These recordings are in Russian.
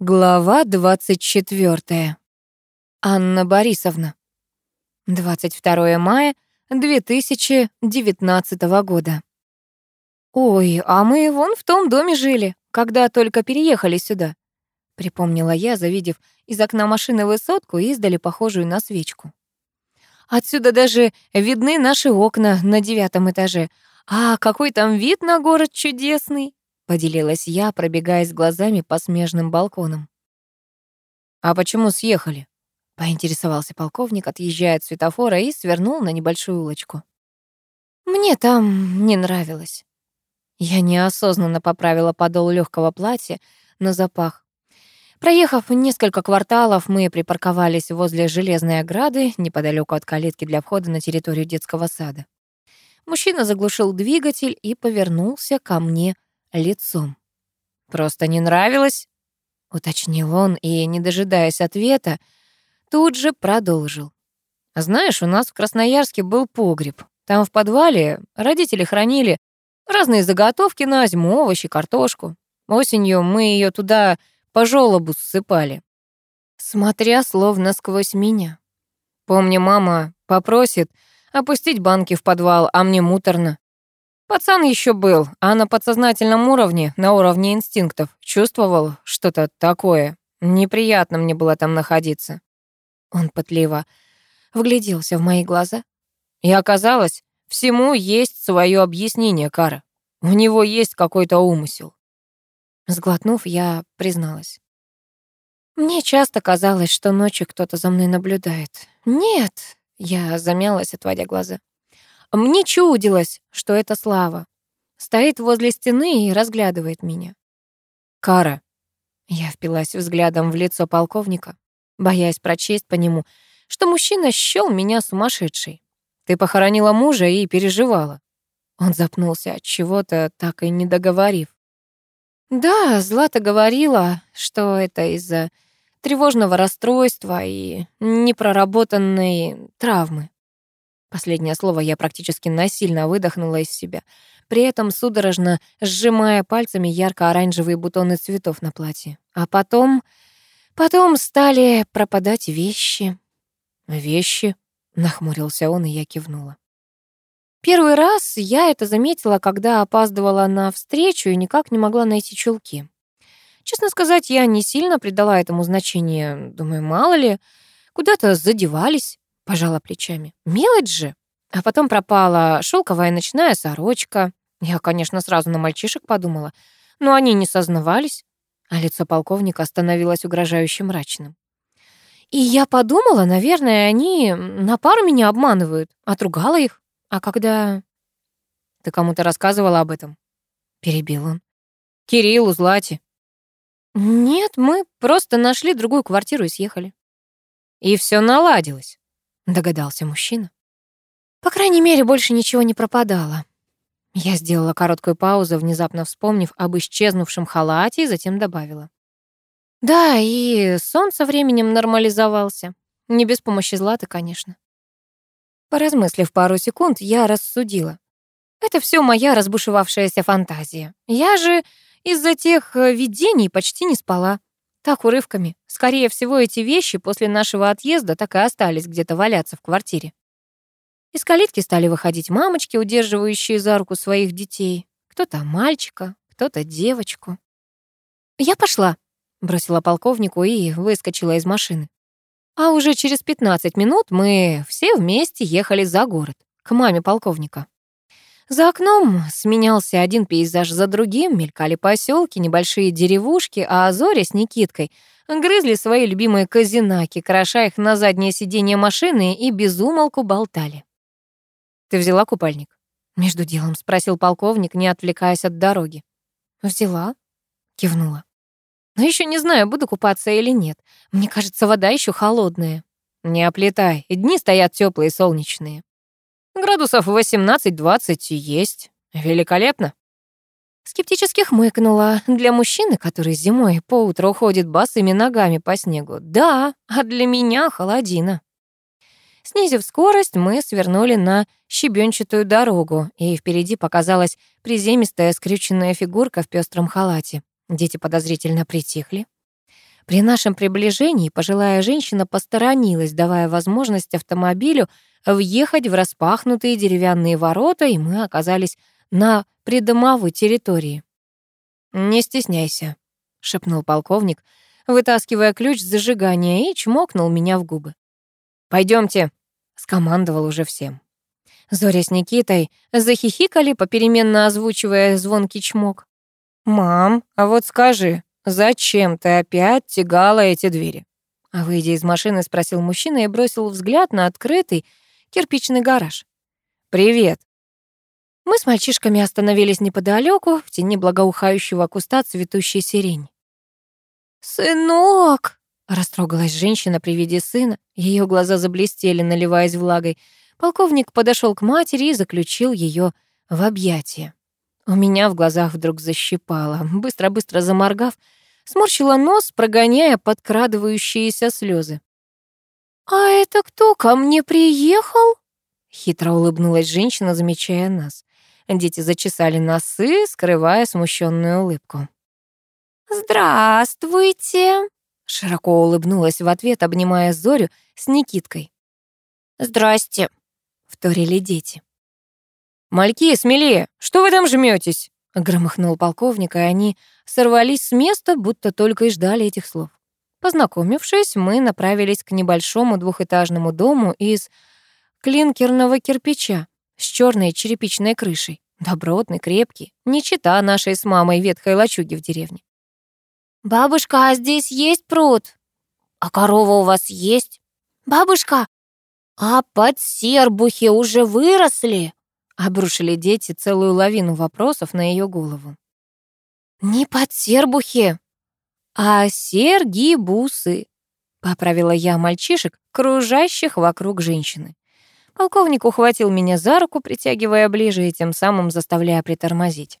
Глава 24. Анна Борисовна. 22 мая 2019 года. «Ой, а мы вон в том доме жили, когда только переехали сюда», припомнила я, завидев из окна машины высотку, издали похожую на свечку. «Отсюда даже видны наши окна на девятом этаже. А какой там вид на город чудесный!» Поделилась я, пробегаясь глазами по смежным балконам. «А почему съехали?» — поинтересовался полковник, отъезжая от светофора и свернул на небольшую улочку. «Мне там не нравилось». Я неосознанно поправила подол легкого платья на запах. Проехав несколько кварталов, мы припарковались возле железной ограды неподалеку от калитки для входа на территорию детского сада. Мужчина заглушил двигатель и повернулся ко мне лицом. «Просто не нравилось?» — уточнил он и, не дожидаясь ответа, тут же продолжил. «Знаешь, у нас в Красноярске был погреб. Там в подвале родители хранили разные заготовки на зиму, овощи, картошку. Осенью мы ее туда по жёлобу ссыпали, смотря словно сквозь меня. Помню, мама попросит опустить банки в подвал, а мне муторно. Пацан еще был, а на подсознательном уровне, на уровне инстинктов, чувствовал что-то такое. Неприятно мне было там находиться. Он пытливо вгляделся в мои глаза. И оказалось, всему есть свое объяснение, Кара. У него есть какой-то умысел. Сглотнув, я призналась. Мне часто казалось, что ночью кто-то за мной наблюдает. Нет, я замялась, отводя глаза. Мне чудилось, что это Слава. Стоит возле стены и разглядывает меня. «Кара». Я впилась взглядом в лицо полковника, боясь прочесть по нему, что мужчина счёл меня сумасшедшей. «Ты похоронила мужа и переживала». Он запнулся от чего-то, так и не договорив. «Да, Злата говорила, что это из-за тревожного расстройства и непроработанной травмы. Последнее слово я практически насильно выдохнула из себя, при этом судорожно сжимая пальцами ярко-оранжевые бутоны цветов на платье. А потом... Потом стали пропадать вещи. «Вещи?» — нахмурился он, и я кивнула. Первый раз я это заметила, когда опаздывала на встречу и никак не могла найти чулки. Честно сказать, я не сильно придала этому значение. Думаю, мало ли, куда-то задевались. Пожала плечами. Мелочь же. А потом пропала шелковая ночная сорочка. Я, конечно, сразу на мальчишек подумала, но они не сознавались. А лицо полковника становилось угрожающе мрачным. И я подумала, наверное, они на пару меня обманывают. Отругала их. А когда... Ты кому-то рассказывала об этом? Перебил он. Кириллу, Злате. Нет, мы просто нашли другую квартиру и съехали. И все наладилось догадался мужчина. По крайней мере, больше ничего не пропадало. Я сделала короткую паузу, внезапно вспомнив об исчезнувшем халате, и затем добавила. Да, и сон со временем нормализовался. Не без помощи Златы, конечно. Поразмыслив пару секунд, я рассудила. Это все моя разбушевавшаяся фантазия. Я же из-за тех э, видений почти не спала. Так, урывками. Скорее всего, эти вещи после нашего отъезда так и остались где-то валяться в квартире. Из калитки стали выходить мамочки, удерживающие за руку своих детей. Кто-то мальчика, кто-то девочку. «Я пошла», — бросила полковнику и выскочила из машины. А уже через 15 минут мы все вместе ехали за город, к маме полковника. За окном сменялся один пейзаж за другим, мелькали поселки, небольшие деревушки, а Зоря с Никиткой грызли свои любимые казинаки, кроша их на заднее сиденье машины и безумолку болтали. «Ты взяла купальник?» — между делом спросил полковник, не отвлекаясь от дороги. «Взяла?» — кивнула. «Но еще не знаю, буду купаться или нет. Мне кажется, вода еще холодная». «Не оплетай, дни стоят теплые солнечные». Градусов 18-20 есть. Великолепно. Скептически хмыкнула. Для мужчины, который зимой по утру ходит босыми ногами по снегу, да, а для меня холодина. Снизив скорость, мы свернули на щебенчатую дорогу, и впереди показалась приземистая скрюченная фигурка в пестром халате. Дети подозрительно притихли. При нашем приближении пожилая женщина посторонилась, давая возможность автомобилю въехать в распахнутые деревянные ворота, и мы оказались на придомовой территории. «Не стесняйся», — шепнул полковник, вытаскивая ключ с зажигания и чмокнул меня в губы. Пойдемте, скомандовал уже всем. Зоря с Никитой захихикали, попеременно озвучивая звонкий чмок. «Мам, а вот скажи, зачем ты опять тягала эти двери?» А выйдя из машины, спросил мужчина и бросил взгляд на открытый кирпичный гараж. «Привет!» Мы с мальчишками остановились неподалеку, в тени благоухающего куста цветущей сирень. «Сынок!» — растрогалась женщина при виде сына. Ее глаза заблестели, наливаясь влагой. Полковник подошел к матери и заключил ее в объятия. У меня в глазах вдруг защипало. Быстро-быстро заморгав, сморщила нос, прогоняя подкрадывающиеся слезы. «А это кто ко мне приехал?» Хитро улыбнулась женщина, замечая нас. Дети зачесали носы, скрывая смущенную улыбку. «Здравствуйте!» Широко улыбнулась в ответ, обнимая Зорю с Никиткой. «Здрасте!» — вторили дети. «Мальки, смелее! Что вы там жмётесь?» — громыхнул полковник, и они сорвались с места, будто только и ждали этих слов. Познакомившись, мы направились к небольшому двухэтажному дому из клинкерного кирпича с черной черепичной крышей. Добротный, крепкий, не чита нашей с мамой ветхой лачуги в деревне. «Бабушка, а здесь есть пруд?» «А корова у вас есть?» «Бабушка, а подсербухи уже выросли?» Обрушили дети целую лавину вопросов на ее голову. «Не подсербухи, а сергибусы», поправила я мальчишек, кружащих вокруг женщины. Полковник ухватил меня за руку, притягивая ближе и тем самым заставляя притормозить.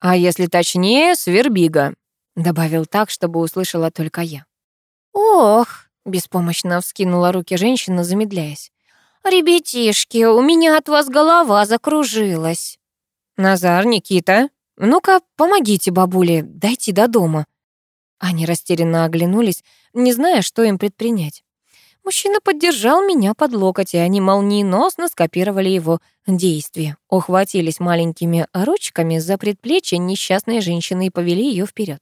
«А если точнее, свербига», добавил так, чтобы услышала только я. «Ох!» — беспомощно вскинула руки женщина, замедляясь. «Ребятишки, у меня от вас голова закружилась». «Назар, Никита, ну-ка, помогите бабуле дойти до дома». Они растерянно оглянулись, не зная, что им предпринять. Мужчина поддержал меня под локоть, и они молниеносно скопировали его действия. Ухватились маленькими ручками за предплечье несчастной женщины и повели ее вперед.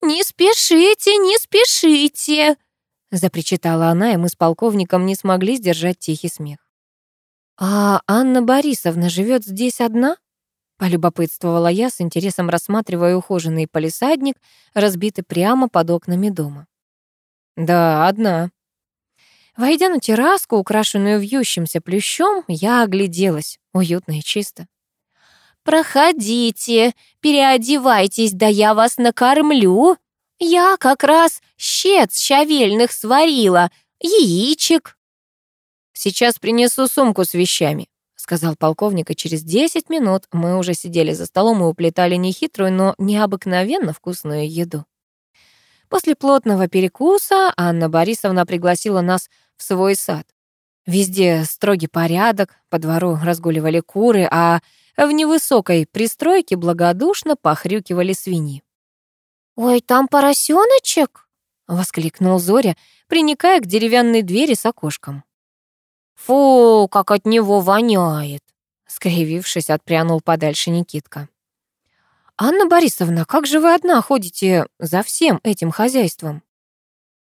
«Не спешите, не спешите!» Запричитала она, и мы с полковником не смогли сдержать тихий смех. «А Анна Борисовна живет здесь одна?» полюбопытствовала я, с интересом рассматривая ухоженный полисадник, разбитый прямо под окнами дома. «Да, одна». Войдя на терраску, украшенную вьющимся плющом, я огляделась, уютно и чисто. «Проходите, переодевайтесь, да я вас накормлю. Я как раз щец щавельных сварила, яичек». «Сейчас принесу сумку с вещами», — сказал полковник, и через десять минут мы уже сидели за столом и уплетали нехитрую, но необыкновенно вкусную еду. После плотного перекуса Анна Борисовна пригласила нас в свой сад. Везде строгий порядок, по двору разгуливали куры, а в невысокой пристройке благодушно похрюкивали свиньи. «Ой, там поросеночек!» — воскликнул Зоря, приникая к деревянной двери с окошком. «Фу, как от него воняет!» — скривившись, отпрянул подальше Никитка. «Анна Борисовна, как же вы одна ходите за всем этим хозяйством?»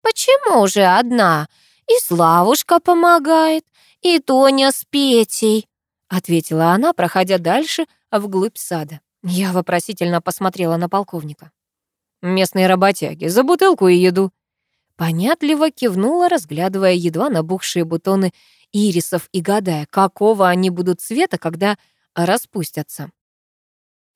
«Почему же одна? И Славушка помогает, и Тоня с Петей ответила она, проходя дальше вглубь сада. Я вопросительно посмотрела на полковника. Местные работяги, за бутылку и еду. Понятливо кивнула, разглядывая едва набухшие бутоны ирисов и гадая, какого они будут цвета, когда распустятся.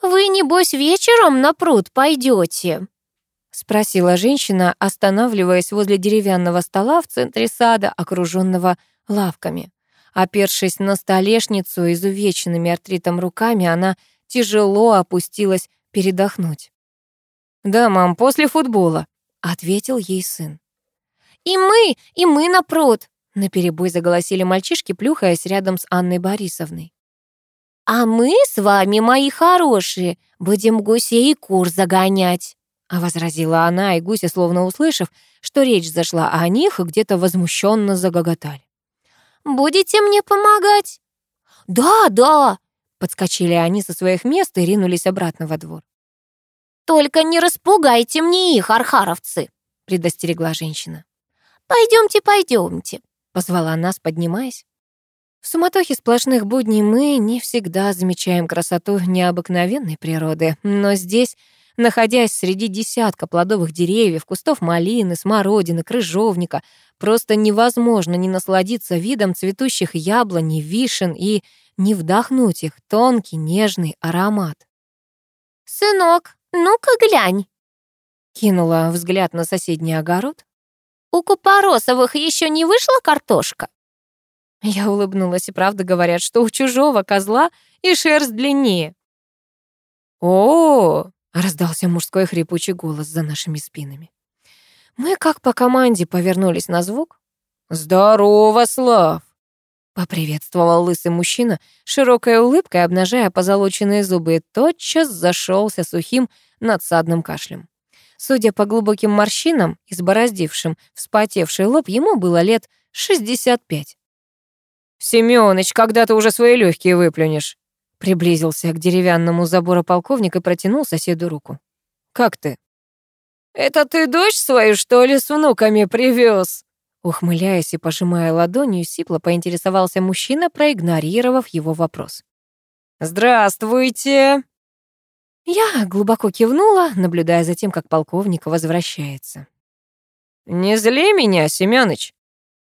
«Вы, небось, вечером на пруд пойдете?» — спросила женщина, останавливаясь возле деревянного стола в центре сада, окруженного лавками. Опершись на столешницу изувеченными артритом руками, она тяжело опустилась передохнуть. «Да, мам, после футбола», — ответил ей сын. «И мы, и мы на пруд!» — наперебой заголосили мальчишки, плюхаясь рядом с Анной Борисовной. «А мы с вами, мои хорошие, будем гусей и кур загонять», — возразила она, и гуси, словно услышав, что речь зашла о них, где-то возмущенно загоготали. «Будете мне помогать?» «Да, да!» — подскочили они со своих мест и ринулись обратно во двор. «Только не распугайте мне их, архаровцы!» — предостерегла женщина. «Пойдемте, пойдемте!» — позвала нас, поднимаясь. В суматохе сплошных будней мы не всегда замечаем красоту необыкновенной природы, но здесь находясь среди десятка плодовых деревьев, кустов малины, смородины, крыжовника, просто невозможно не насладиться видом цветущих яблоней, вишен и не вдохнуть их тонкий нежный аромат. «Сынок, ну-ка глянь!» Кинула взгляд на соседний огород. «У Купоросовых еще не вышла картошка?» Я улыбнулась, и правда говорят, что у чужого козла и шерсть длиннее. «О, Раздался мужской хрипучий голос за нашими спинами. Мы как по команде повернулись на звук. «Здорово, Слав!» Поприветствовал лысый мужчина, широкой улыбкой обнажая позолоченные зубы, и тотчас зашелся сухим надсадным кашлем. Судя по глубоким морщинам, избороздившим вспотевший лоб, ему было лет 65. «Семёныч, когда ты уже свои легкие выплюнешь?» Приблизился к деревянному забору полковник и протянул соседу руку. «Как ты?» «Это ты дочь свою, что ли, с внуками привез?» Ухмыляясь и пожимая ладонью, сипло поинтересовался мужчина, проигнорировав его вопрос. «Здравствуйте!» Я глубоко кивнула, наблюдая за тем, как полковник возвращается. «Не зли меня, Семёныч!»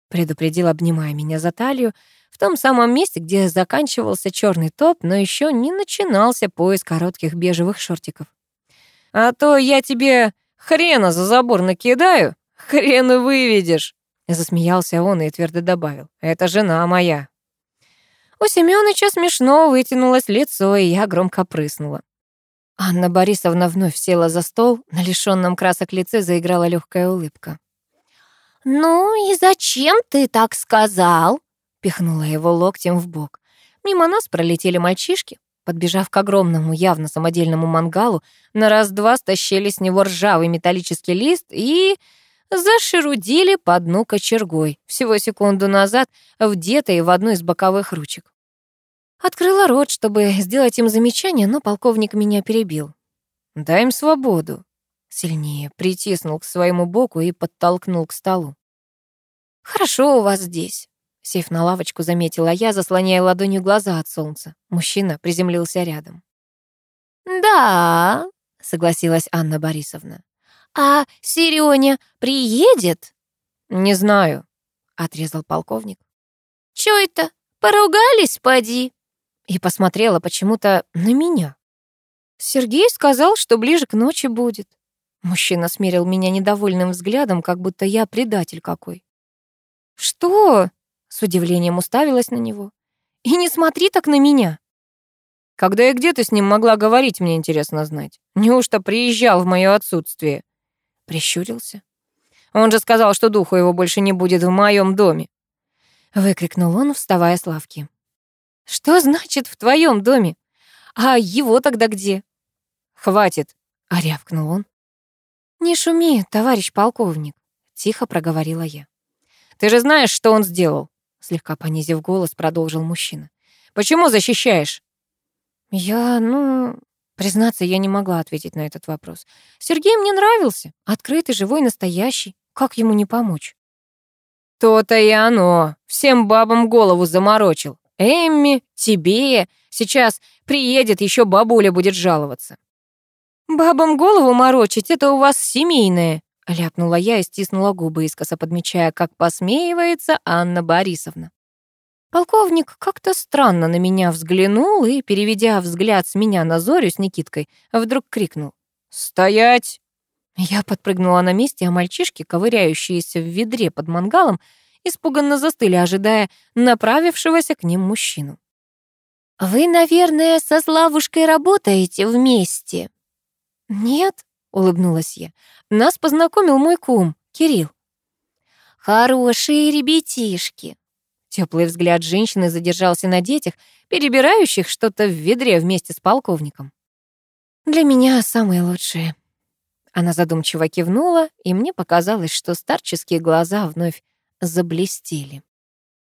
предупредил, обнимая меня за талию, в том самом месте, где заканчивался черный топ, но еще не начинался пояс коротких бежевых шортиков. «А то я тебе хрена за забор накидаю, хрен выведешь!» Засмеялся он и твердо добавил. «Это жена моя». У Семёныча смешно вытянулось лицо, и я громко прыснула. Анна Борисовна вновь села за стол, на лишённом красок лице заиграла легкая улыбка. «Ну и зачем ты так сказал?» Пихнула его локтем в бок. Мимо нас пролетели мальчишки. Подбежав к огромному, явно самодельному мангалу, на раз-два стащили с него ржавый металлический лист и зашерудили по дну кочергой, всего секунду назад вдетой в одну из боковых ручек. Открыла рот, чтобы сделать им замечание, но полковник меня перебил. «Дай им свободу», сильнее притиснул к своему боку и подтолкнул к столу. «Хорошо у вас здесь», — сев на лавочку, заметила я, заслоняя ладонью глаза от солнца. Мужчина приземлился рядом. «Да», — согласилась Анна Борисовна. «А Серёня приедет?» «Не знаю», — отрезал полковник. «Чё это? Поругались, поди?» И посмотрела почему-то на меня. Сергей сказал, что ближе к ночи будет. Мужчина смерил меня недовольным взглядом, как будто я предатель какой. «Что?» — с удивлением уставилась на него. «И не смотри так на меня!» «Когда и где ты с ним могла говорить, мне интересно знать. Неужто приезжал в моё отсутствие?» Прищурился. «Он же сказал, что духу его больше не будет в моем доме!» Выкрикнул он, вставая с лавки. «Что значит «в твоем доме»? А его тогда где?» «Хватит!» — а рявкнул он. «Не шуми, товарищ полковник», — тихо проговорила я. «Ты же знаешь, что он сделал?» Слегка понизив голос, продолжил мужчина. «Почему защищаешь?» «Я, ну...» Признаться, я не могла ответить на этот вопрос. Сергей мне нравился. Открытый, живой, настоящий. Как ему не помочь? То-то и оно. Всем бабам голову заморочил. Эмми, тебе. Сейчас приедет, еще бабуля будет жаловаться. «Бабам голову морочить — это у вас семейное», — ляпнула я и стиснула губы, искоса подмечая, как посмеивается Анна Борисовна. Полковник как-то странно на меня взглянул и, переведя взгляд с меня на Зорю с Никиткой, вдруг крикнул «Стоять!». Я подпрыгнула на месте, а мальчишки, ковыряющиеся в ведре под мангалом, испуганно застыли, ожидая направившегося к ним мужчину. «Вы, наверное, со Славушкой работаете вместе?» «Нет», — улыбнулась я, — «нас познакомил мой кум, Кирилл». «Хорошие ребятишки». Теплый взгляд женщины задержался на детях, перебирающих что-то в ведре вместе с полковником. «Для меня самые лучшие». Она задумчиво кивнула, и мне показалось, что старческие глаза вновь заблестели.